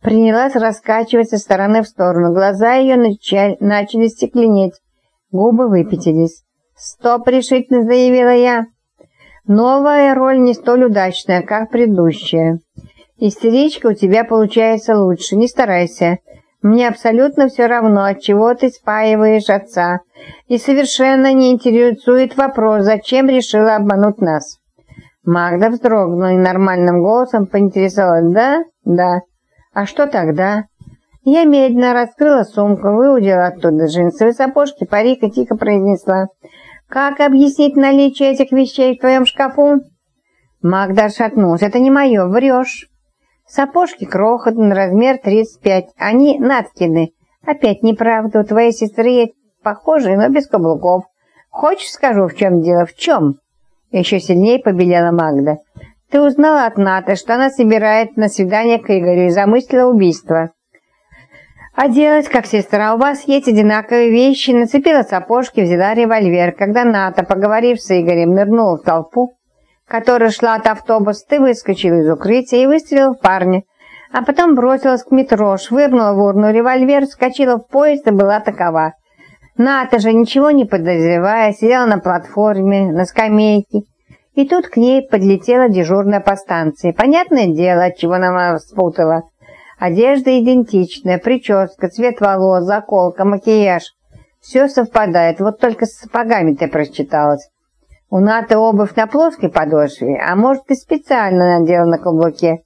принялась раскачиваться со стороны в сторону. Глаза ее начали, начали стекленеть, губы выпятились. «Стоп!» — решительно заявила я. «Новая роль не столь удачная, как предыдущая. Истеричка у тебя получается лучше, не старайся. Мне абсолютно все равно, от чего ты спаиваешь отца. И совершенно не интересует вопрос, зачем решила обмануть нас». Магда вздрогнула и нормальным голосом поинтересовалась. «Да? Да. А что тогда?» Я медленно раскрыла сумку, выудила оттуда джинсовые сапожки, парик и тихо произнесла. «Как объяснить наличие этих вещей в твоем шкафу?» Магда шатнулась. «Это не мое, врешь». Сапожки крохотный, размер 35. Они Наткины. Опять неправда, у твоей сестры есть похожие, но без каблуков. Хочешь, скажу, в чем дело? В чем? Еще сильнее побелела Магда. Ты узнала от Наты, что она собирает на свидание к Игорю и замыслила убийство. А делать, как сестра, у вас есть одинаковые вещи. Нацепила сапожки, взяла револьвер. Когда Ната, поговорив с Игорем, нырнула в толпу, которая шла от автобуса, ты выскочил из укрытия и выстрелил в парня. А потом бросилась к метро, швырнула в урну револьвер, скочила в поезд и была такова. Ната же, ничего не подозревая, сидела на платформе, на скамейке, и тут к ней подлетела дежурная по станции. Понятное дело, от чего она спутала. Одежда идентичная, прическа, цвет волос, заколка, макияж. Все совпадает, вот только с сапогами ты прочиталась. У Наты обувь на плоской подошве, а может и специально надела на каблуке.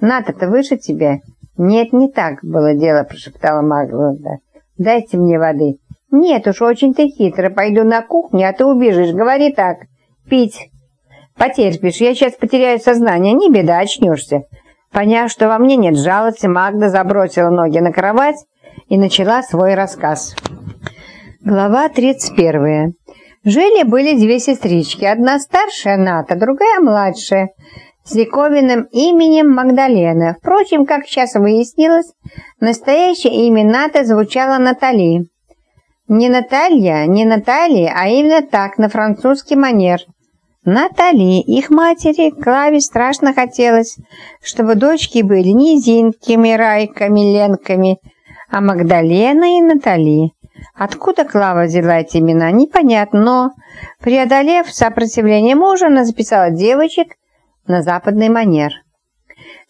Ната-то выше тебя? Нет, не так было дело, прошептала Магланда. Дайте мне воды. Нет уж, очень ты хитро. Пойду на кухню, а ты убежишь. Говори так. Пить. Потерпишь, я сейчас потеряю сознание. Не беда, очнешься. Поняв, что во мне нет жалости, Магда забросила ноги на кровать и начала свой рассказ. Глава 31. Жили-были две сестрички, одна старшая Ната, другая младшая, с диковинным именем Магдалена. Впрочем, как сейчас выяснилось, настоящее имя Ната звучало Натали. Не Наталья, не Наталья, а именно так, на французский манер – Натали, их матери, Клаве страшно хотелось, чтобы дочки были не Зинками, Райками, Ленками, а Магдалена и Натали. Откуда Клава взяла эти имена, непонятно, но, преодолев сопротивление мужа, она записала девочек на западный манер.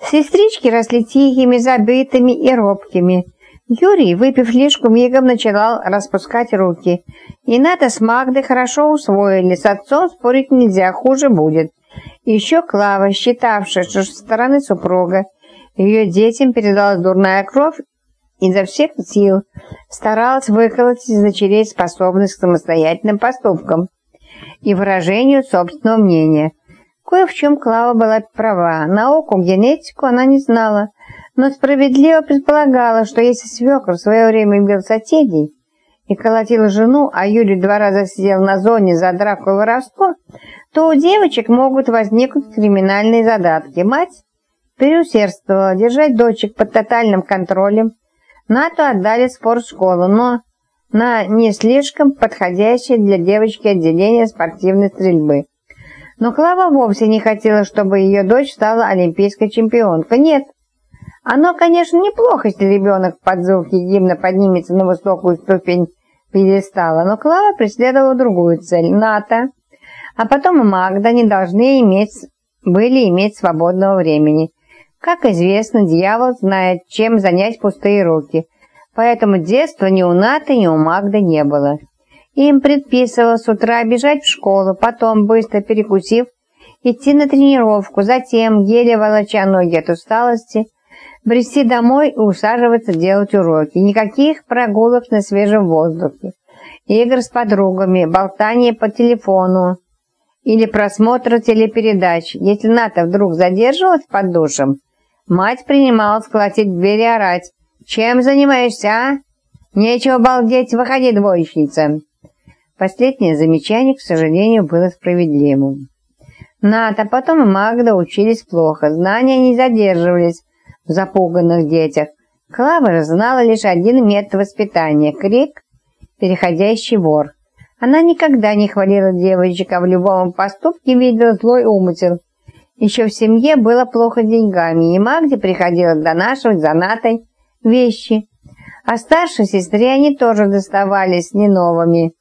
Сестрички росли тихими, забытыми и робкими – Юрий, выпив лишку, мигом начинал распускать руки. И Ната с Магдой хорошо усвоили, с отцом спорить нельзя, хуже будет. еще Клава, считавшая, что со стороны супруга ее детям передалась дурная кровь, изо всех сил старалась выколоть из дочерей способность к самостоятельным поступкам и выражению собственного мнения. Кое в чем Клава была права. Науку, генетику она не знала, но справедливо предполагала, что если свекр в свое время бил соседей и колотил жену, а Юрий два раза сидел на зоне за драку и воровство, то у девочек могут возникнуть криминальные задатки. Мать переусердствовала держать дочек под тотальным контролем. Нату отдали спортшколу, но на не слишком подходящее для девочки отделение спортивной стрельбы. Но Клава вовсе не хотела, чтобы ее дочь стала олимпийской чемпионкой. Нет, оно, конечно, неплохо, если ребенок под звуки гимна поднимется на высокую ступень пьедестала, но Клава преследовала другую цель – НАТО. А потом и Магда не должны иметь, были иметь свободного времени. Как известно, дьявол знает, чем занять пустые руки, поэтому детства ни у Ната, ни у Магды не было. Им предписывалось с утра бежать в школу, потом, быстро перекусив, идти на тренировку, затем, еле волоча ноги от усталости – брести домой и усаживаться делать уроки. Никаких прогулок на свежем воздухе, игр с подругами, болтания по телефону или просмотра телепередач. Если Ната вдруг задерживалась под душем, мать принималась колотить дверь и орать. «Чем занимаешься, а? Нечего балдеть, выходи, двоечница!» Последнее замечание, к сожалению, было справедливым. Ната, потом и Магда учились плохо, знания не задерживались, в запуганных детях. Клава знала лишь один метод воспитания – крик, переходящий вор. Она никогда не хвалила девочек, а в любом поступке видела злой умысел Еще в семье было плохо деньгами, и Магде приходилось донашивать за Натой вещи. А старшей сестре они тоже доставались не новыми.